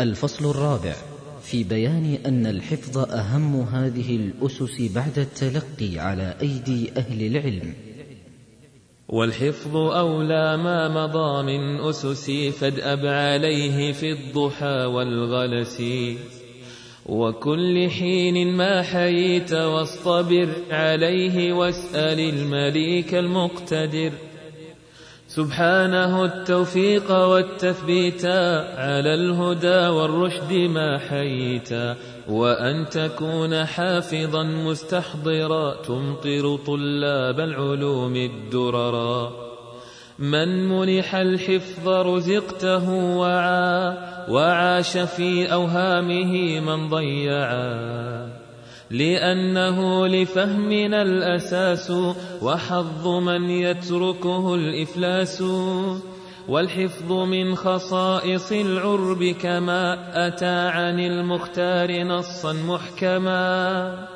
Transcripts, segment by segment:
الفصل الرابع. في بيان أن الحفظ أهم هذه الأسس بعد التلقي على أيدي أهل العلم. والحفظ أولى ما مضى من أسس فادأب عليه في الضحى والغلس. وكل حين ما حييت واصطبر عليه واسأل المليك المقتدر. سبحانه التوفيق والتثبيت على الهدى والرشد ما حييت وأن تكون حافظا مستحضرا تمطر طلاب العلوم الدررا. من منح الحفظ رزقته وعى وعاش في أوهامه من ضيعا. لأنه لفهمنا الأساس وحظ من يتركه الإفلاس. والحفظ من خصائص العرب كما أتى عن المختار نصا محكما.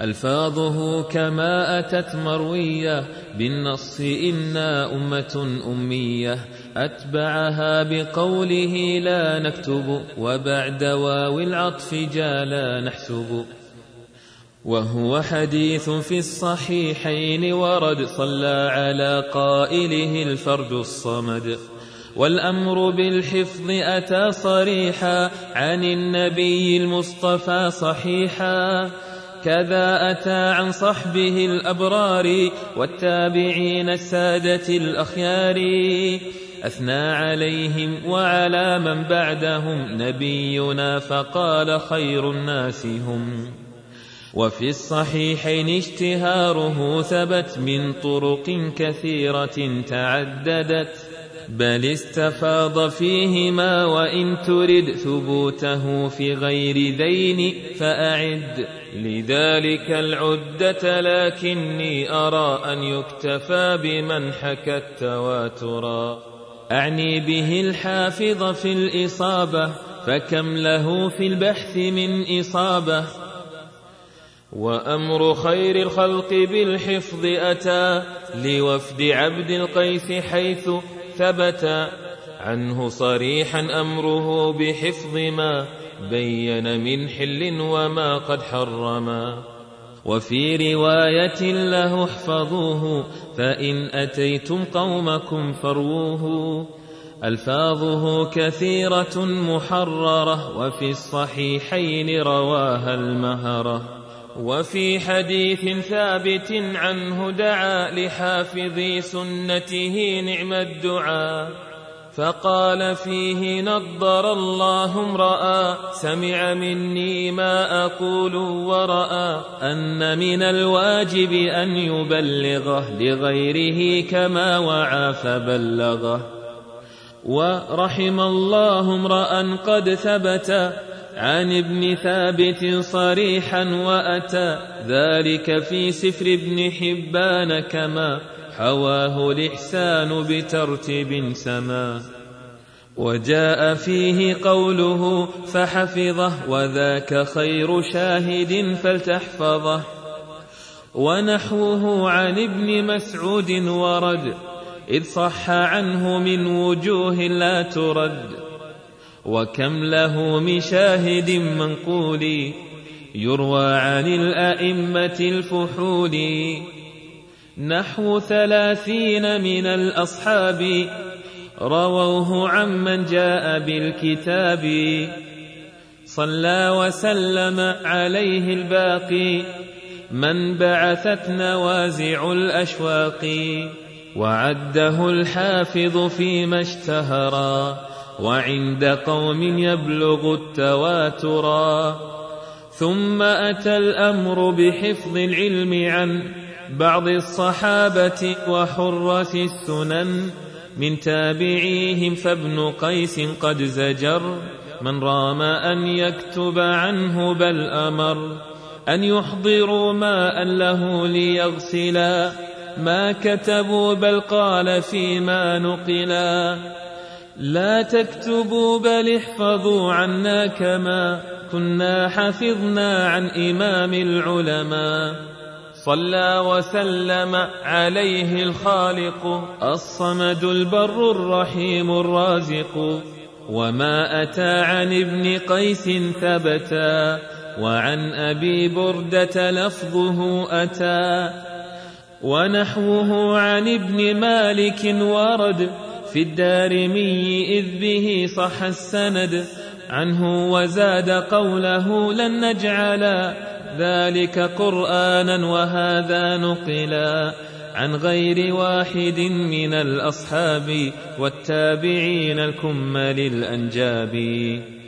ألفاظه كما أتت مروية بالنص إنا أمة أمية. أتبعها بقوله لا نكتب وبعد واو العطف جالا نحسب. وهو حديث في الصحيحين ورد صلى على قائله الفرد الصمد. والأمر بالحفظ أتى صريحا عن النبي المصطفى صحيحا. كذا أتى عن صحبه الأبرار والتابعين السادة الأخيار. أثنى عليهم وعلى من بعدهم نبينا فقال خير الناس هم. وفي الصحيحين اشتهاره ثبت من طرق كثيرة تعددت بل استفاض فيهما وإن ترد ثبوته في غير ذين فأعد. لذلك العدة لكني أرى أن يكتفى بمن حكى التواترا أعني به الحافظ في الإصابة فكم له في البحث من إصابة؟ وأمر خير الخلق بالحفظ أتى لوفد عبد القيس حيث ثبت. عنه صريحا أمره بحفظ ما بين من حل وما قد حرما وفي رواية له احفظوه فإن أتيتم قومكم فروه ألفاظه كثيرة محررة وفي الصحيحين رواها المهرة. وفي حديث ثابت عنه دعا لحافظي سنته نعم الدعاء فقال فيه نضر الله امرأ سمع مني ما أقول ورأى أن من الواجب أن يبلغه لغيره كما وعى فبلغه. ورحم الله امرأ قد ثبت عن ابن ثابت صريحا وأتى ذلك في سفر ابن حبان كما حواه الإحسان بترتيب سما. وجاء فيه قوله فحفظه وذاك خير شاهد فلتحفظه. ونحوه عن ابن مسعود ورد إذ صح عنه من وجوه لا ترد. وكم له من شاهد منقول يروى عن الأئمة الفحول. نحو ثلاثين من الأصحاب رووه عمن جاء بالكتاب. صلى وسلم عليه الباقي. من بعثت نوازع الأشواق. وعده الحافظ فيما اشتهرا وعند قوم يبلغ التواترا ثم أتى الأمر بحفظ العلم عن بعض الصحابة وحرة السنن من تابعيهم فابن قيس قد زجر. من رام أن يكتب عنه بل أمر أن يحضروا ماء له ليغسلا. ما كتبوا بل قال فيما نقلا. لا تكتبوا بل احفظوا عنا كما كنا حفظنا عن إمام العلماء. صلى وسلم عليه الخالق الصمد البر الرحيم الرازق. وما أتى عن ابن قيس ثبتا وعن أبي بردة لفظه أتى. ونحوه عن ابن مالك ورد في الدارمي إذ به صح السند عنه وزاد قوله لن نجعل ذلك قرآنا وهذا نقلا عن غير واحد من الأصحاب والتابعين الكمل الأنجاب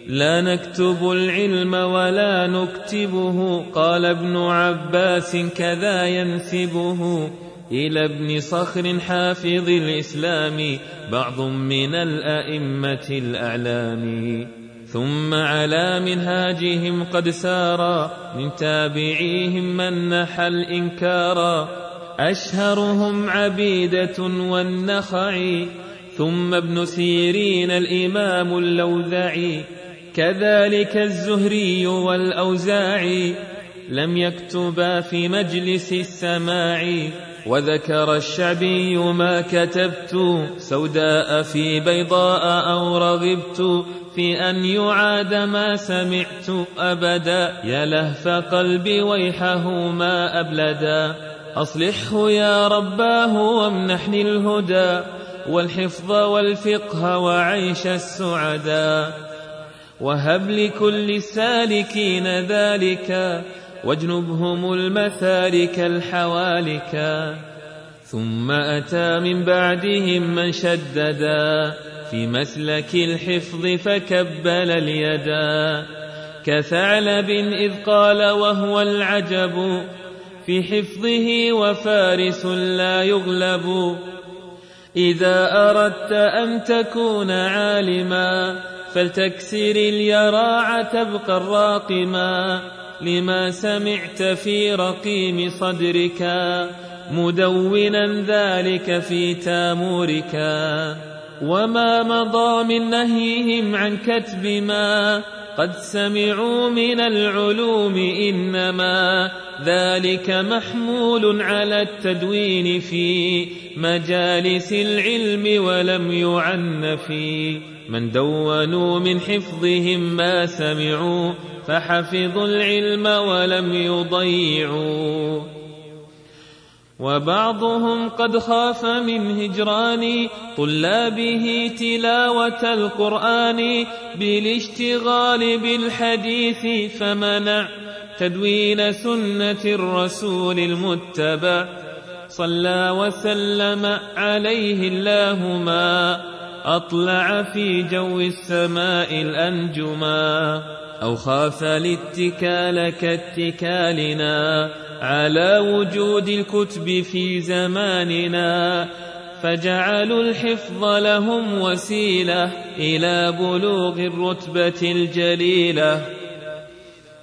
لا نكتب العلم ولا نكتبه قال ابن عباس كذا ينسبه. إلى ابن صخر حافظ الإسلام بعض من الأئمة الأعلام. ثم على منهاجهم قد سارا من تابعيهم من نحى الإنكارا أشهرهم عبيدة والنخعي ثم ابن سيرين الإمام اللوذعي كذلك الزهري والأوزاعي لم يكتبا في مجلس السماع وذكر الشعبي ما كتبت سوداء في بيضاء أو رغبت في أن يعاد ما سمعت أبدا. يا لهف قلبي ويحه ما أبلدا أصلحه يا رباه وامنحني الهدى والحفظ والفقه وعيش السعدا وهب لكل السالكين ذلك واجنبهم المثالك الحوالكا ثم أتى من بعدهم من شددا في مسلك الحفظ فكبل اليدا. كثعلب إذ قال وهو العجب في حفظه وفارس لا يغلب. إذا أردت أن تكون عالما فلتكسر اليراع تبقى الراقما. لما سمعت في رقيم صدرك مدونا ذلك في تامورك وما مضى من نهيهم عن كتب ما قد سمعوا من العلوم إنما ذلك محمول على التدوين في مجالس العلم ولم يعن في من دونوا من حفظهم ما سمعوا فحفظوا العلم ولم يضيعوا. وبعضهم قد خاف من هجران طلابه تلاوة القرآن بالاشتغال بالحديث فمنع تدوين سنة الرسول المتبع. صلى وسلم عليه الله ما أطلع في جو السماء الأنجما أو خاف الاتكال كاتكالنا على وجود الكتب في زماننا فجعلوا الحفظ لهم وسيلة إلى بلوغ الرتبة الجليلة.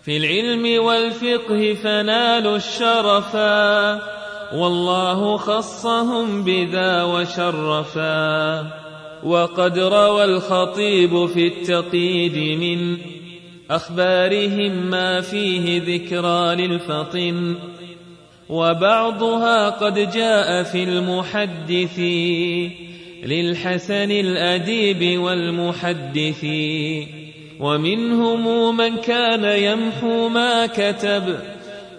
في العلم والفقه فنالوا الشرفا والله خصهم بذا وشرفا. وقد روى الخطيب في التقييد من أخبارهم ما فيه ذكرى للفطن وبعضها قد جاء في المحدث للحسن الأديب والمحدث ومنهم من كان يمحو ما كتب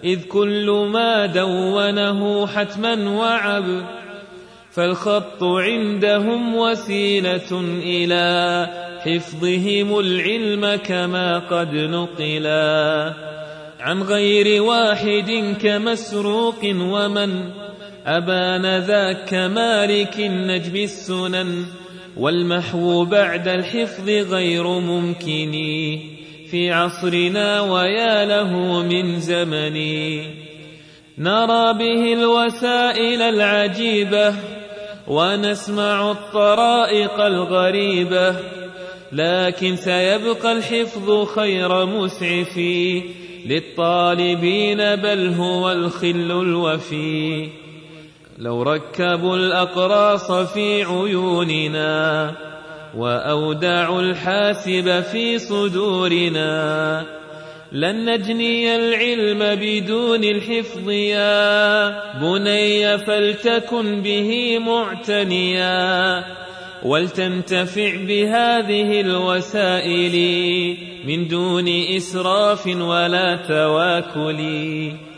إذ كل ما دونه حتما وعب. فالخط عندهم وسيلة إلى حفظهم العلم كما قد نقلا. عن غير واحد كمسروق ومن أبان ذاك مالك النجم السنن والمحو بعد الحفظ غير ممكن في عصرنا ويا له من زمن. نرى به الوسائل العجيبة ونسمع الطرائق الغريبة لكن سيبقى الحفظ خير مسعف للطالبين بل هو الخل الوفي. لو ركبوا الأقراص في عيوننا وأودعوا الحاسب في صدورنا لن نجني العلم بدون الحفظ يا بني فلتكن به معتنيا ولتنتفع بهذه الوسائل من دون إسراف ولا تواكل.